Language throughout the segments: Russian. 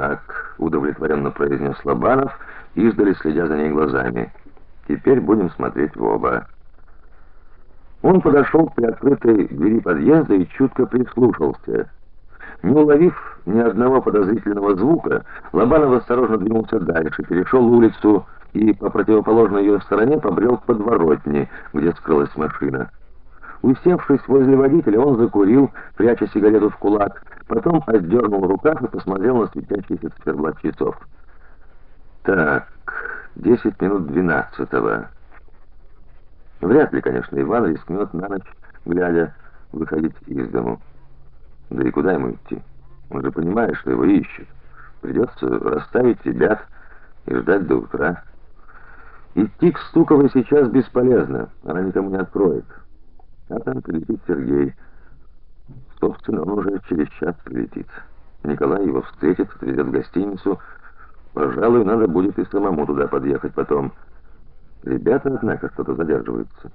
так, удовлетворенно произнес Лобанов, издали следя за ней глазами. Теперь будем смотреть в оба. Он подошел к приоткрытой двери подъезда и чутко прислушался. Не уловив ни одного подозрительного звука, Лобанов осторожно двинулся дальше, перешел улицу и по противоположной ее стороне побрел к подворотне, где скрылась машина. Усевшись возле водителя, он закурил, пряча сигарету в кулак, потом отдернул рукав и посмотрел на светящийся циферблат часов. Так, десять минут двенадцатого. Вряд ли, конечно, Иван рискнет на ночь, глядя, выходить из дому. Да и куда ему идти? Он же понимает, что его ищут. Придется расставить ребят и ждать до утра. Идти к Стуковой сейчас бесполезно, она никому не откроет. А там прилетит Сергей. Собственно, он уже через час прилетит. Николай его встретит, отвезет в гостиницу. Пожалуй, надо будет и самому туда подъехать потом. Ребята, однако, что-то задерживаются.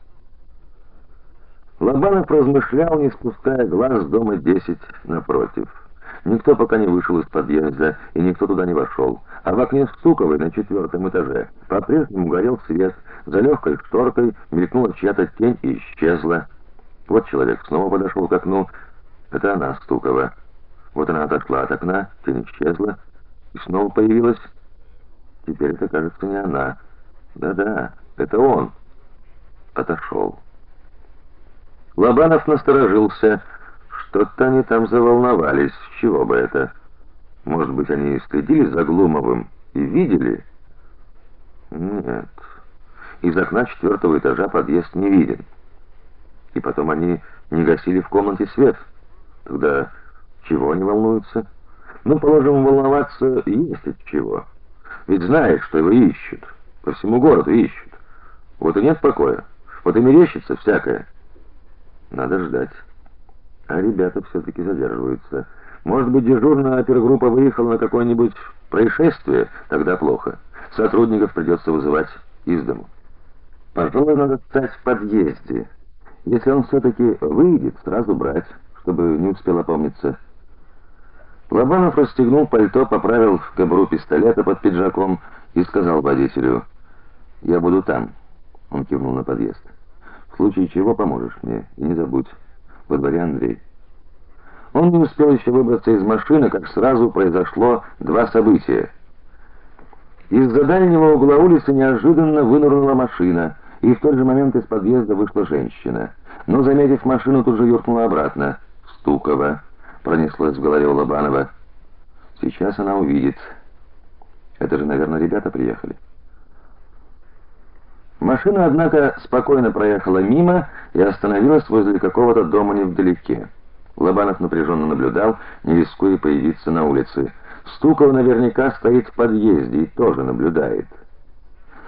Лобанов размышлял, не спуская глаз с дома 10 напротив. Никто пока не вышел из подъезда, и никто туда не вошел. А в окне Стуковой на четвертом этаже по-прежнему горел свет. За легкой шторкой мелькнула чья-то тень и исчезла. Вот человек снова подошел к окну. Это она, Стукова. Вот она отошла от окна, тень исчезла и снова появилась. Теперь это, кажется, не она. Да-да, это он. Отошел. Лобанов насторожился. Что-то они там заволновались. С чего бы это? Может быть, они следили за Глумовым и видели? Нет. Из окна четвертого этажа подъезд не виден. И потом они не гасили в комнате свет. Тогда чего они волнуются? Ну, положим, волноваться есть от чего. Ведь знает, что его ищут. По всему городу ищут. Вот и нет покоя. Вот и мерещится всякое. Надо ждать. А ребята все таки задерживаются. Может быть, дежурная опергруппа выехала на какое-нибудь происшествие, тогда плохо. Сотрудников придется вызывать из дому. Пожалуй, надо стать в подъезде. Если он все таки выйдет, сразу брать, чтобы не успел опомниться. Лобанов расстегнул пальто, поправил в кобру пистолета под пиджаком и сказал водителю: "Я буду там". Он кивнул на подъезд. "В случае чего поможешь мне, и не забудь, во дворе Андрей". Он не успел еще выбраться из машины, как сразу произошло два события. Из-за дальнего угла улицы неожиданно вынырнула машина и в тот же момент из подъезда вышла женщина. Но заметив машину, тут же юркнула обратно. Стуково пронеслось в голове у Лобанова. Сейчас она увидит. Это же, наверное, ребята приехали. Машина, однако, спокойно проехала мимо и остановилась возле какого-то дома невдалеке. Лобанов напряженно наблюдал, не рискуя появиться на улице. Стуков наверняка стоит в подъезде и тоже наблюдает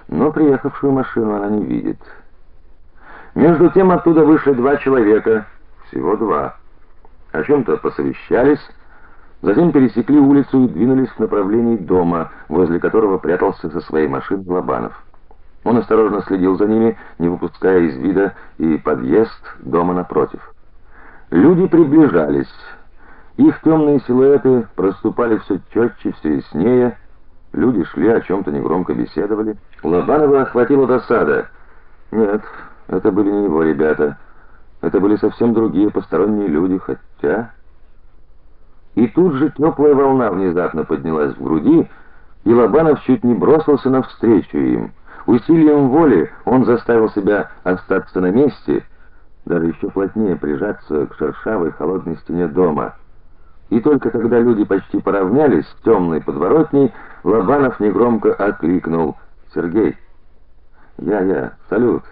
но приехавшую машину она не видит. Между тем оттуда вышли два человека, всего два. О чем то посовещались, затем пересекли улицу и двинулись в направлении дома, возле которого прятался со своей машиной Лобанов. Он осторожно следил за ними, не выпуская из вида и подъезд дома напротив. Люди приближались. Их темные силуэты проступали все четче, все яснее. Люди шли, о чем то негромко беседовали. Лобанова охватила досада. Нет, это были не его ребята. Это были совсем другие посторонние люди, хотя И тут же теплая волна внезапно поднялась в груди, и Лобанов чуть не бросился навстречу им. Усилием воли он заставил себя остаться на месте, даже еще плотнее прижаться к шершавой холодной стене дома. И только когда люди почти поравнялись с темной подворотней, Лобанов негромко окликнул: "Сергей!" "Я, я, салют!"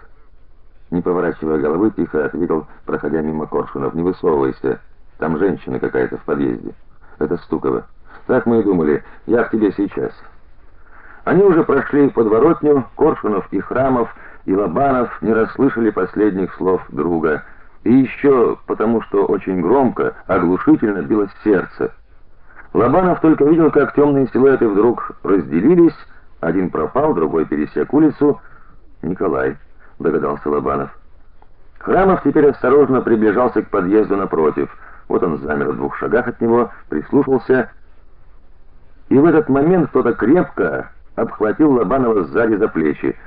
Не поворачивая головы, тихо ответил, проходя мимо Коршунов: "Не высовывайся, там женщина какая-то в подъезде. Это Стукова. Так мы и думали. Я к тебе сейчас". Они уже прошли подворотню, Коршунов и Храмов и Лобанов не расслышали последних слов друга. И еще потому, что очень громко, оглушительно билось сердце. Лобанов только видел, как темные силуэты вдруг разделились, один пропал, другой пересек улицу. Николай, догадался Лобанов. Храмов теперь осторожно приближался к подъезду напротив. Вот он замер в двух шагах от него, прислушался. И в этот момент кто-то крепко обхватил Лобанова сзади за плечи.